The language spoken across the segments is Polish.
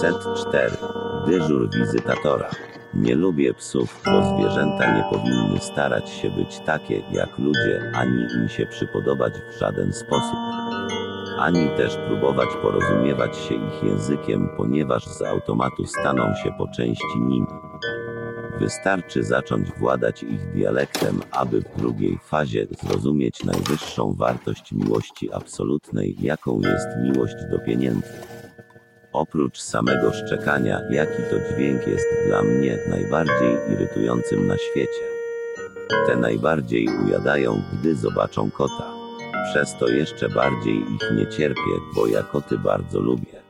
Set 4. Dyżur wizytatora. Nie lubię psów, bo zwierzęta nie powinny starać się być takie jak ludzie, ani im się przypodobać w żaden sposób. Ani też próbować porozumiewać się ich językiem, ponieważ z automatu staną się po części nim. Wystarczy zacząć władać ich dialektem, aby w drugiej fazie zrozumieć najwyższą wartość miłości absolutnej, jaką jest miłość do pieniędzy. Oprócz samego szczekania, jaki to dźwięk jest dla mnie najbardziej irytującym na świecie. Te najbardziej ujadają, gdy zobaczą kota. Przez to jeszcze bardziej ich nie cierpię, bo ja koty bardzo lubię.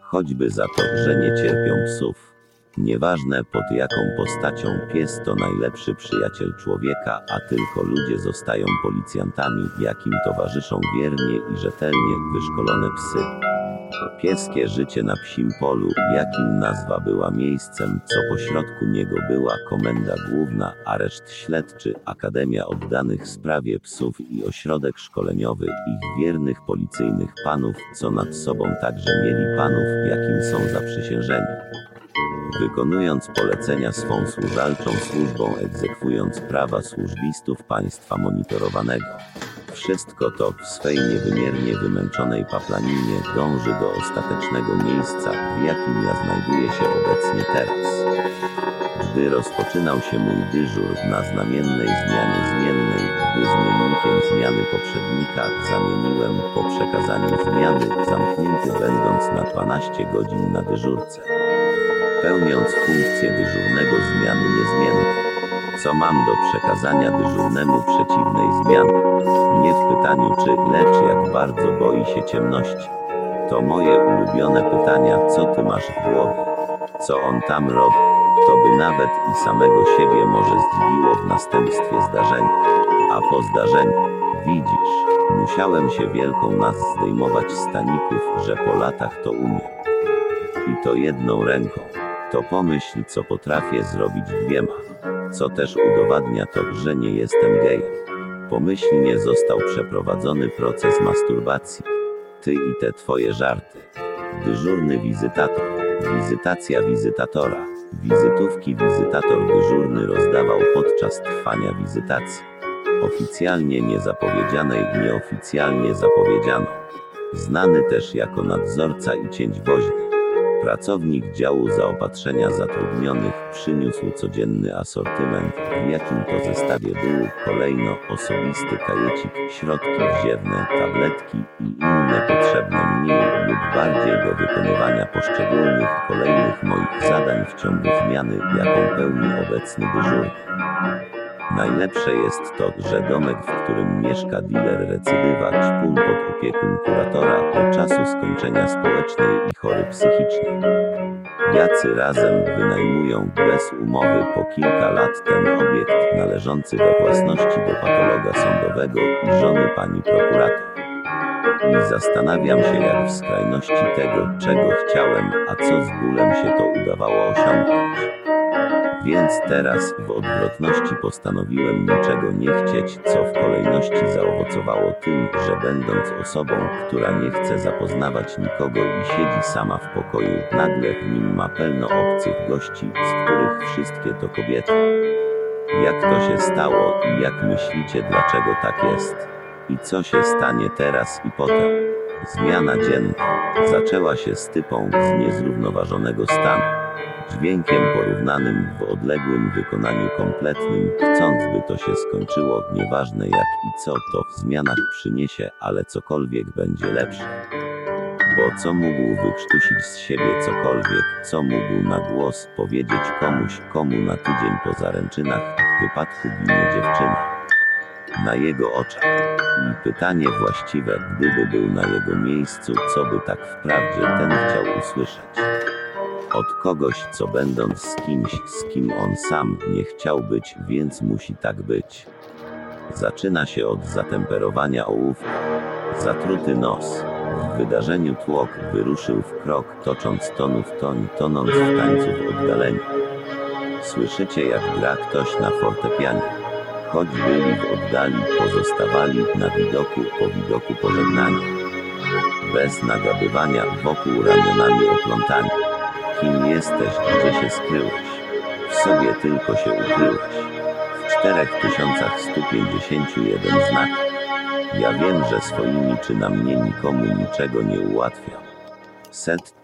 Choćby za to, że nie cierpią psów. Nieważne pod jaką postacią pies to najlepszy przyjaciel człowieka, a tylko ludzie zostają policjantami, jakim towarzyszą wiernie i rzetelnie wyszkolone psy. Pieskie życie na psim polu, jakim nazwa była miejscem, co pośrodku niego była komenda główna, areszt śledczy, akademia oddanych sprawie psów i ośrodek szkoleniowy ich wiernych policyjnych panów, co nad sobą także mieli panów, jakim są zaprzysiężeni wykonując polecenia swą służalczą służbą, egzekwując prawa służbistów państwa monitorowanego. Wszystko to w swej niewymiernie wymęczonej paplaninie dąży do ostatecznego miejsca, w jakim ja znajduję się obecnie teraz. Gdy rozpoczynał się mój dyżur na znamiennej zmianie zmiennej, gdy zmiennikiem zmiany poprzednika zamieniłem po przekazaniu zmiany, zamknięty będąc na 12 godzin na dyżurce pełniąc funkcję dyżurnego zmiany niezmiennej. Co mam do przekazania dyżurnemu przeciwnej zmiany? Nie w pytaniu czy, lecz jak bardzo boi się ciemności. To moje ulubione pytania, co ty masz w głowie? Co on tam robi? To by nawet i samego siebie może zdziwiło w następstwie zdarzenia. A po zdarzeniu, widzisz, musiałem się wielką nas zdejmować staników, że po latach to umiem. I to jedną ręką to pomyśl, co potrafię zrobić dwiema. Co też udowadnia to, że nie jestem gejem. Pomyślnie został przeprowadzony proces masturbacji. Ty i te twoje żarty. Dyżurny wizytator. Wizytacja wizytatora. Wizytówki wizytator dyżurny rozdawał podczas trwania wizytacji. Oficjalnie niezapowiedzianej, nieoficjalnie zapowiedzianą. Znany też jako nadzorca i cięć woźny. Pracownik działu zaopatrzenia zatrudnionych przyniósł codzienny asortyment, w jakim to zestawie był kolejno osobisty kajecik, środki wziewne, tabletki i inne potrzebne mniej lub bardziej do wykonywania poszczególnych kolejnych moich zadań w ciągu zmiany, jaką pełni obecny dyżurny. Najlepsze jest to, że domek, w którym mieszka dealer recydywa ćpun pod opieką kuratora do czasu skończenia społecznej i chory psychicznie. Jacy razem wynajmują bez umowy po kilka lat ten obiekt należący we własności do patologa sądowego i żony pani prokurator. I zastanawiam się jak w skrajności tego, czego chciałem, a co z bólem się to udawało osiągnąć. Więc teraz w odwrotności postanowiłem niczego nie chcieć, co w kolejności zaowocowało tym, że będąc osobą, która nie chce zapoznawać nikogo i siedzi sama w pokoju, nagle w nim ma pełno obcych gości, z których wszystkie to kobiety. Jak to się stało i jak myślicie dlaczego tak jest? I co się stanie teraz i potem? Zmiana dzienna zaczęła się z typą z niezrównoważonego stanu dźwiękiem porównanym w odległym wykonaniu kompletnym, chcąc by to się skończyło, nieważne jak i co to w zmianach przyniesie, ale cokolwiek będzie lepsze. Bo co mógł wykrztusić z siebie cokolwiek, co mógł na głos powiedzieć komuś, komu na tydzień po zaręczynach, w wypadku ginie dziewczyna. Na jego oczach. I pytanie właściwe, gdyby był na jego miejscu, co by tak wprawdzie ten chciał usłyszeć od kogoś, co będąc z kimś, z kim on sam nie chciał być, więc musi tak być. Zaczyna się od zatemperowania ołówka. Zatruty nos. W wydarzeniu tłok wyruszył w krok, tocząc tonu w toń, tonąc w tańcu w oddaleniu. Słyszycie jak gra ktoś na fortepianie. Choć byli w oddali, pozostawali na widoku, po widoku pożegnania. bez nagabywania, wokół ramionami oplątani. Kim jesteś, gdzie się skryłeś? W sobie tylko się ukryłeś. W 4151 znak. Ja wiem, że swoimi czynami nikomu niczego nie ułatwiam. Set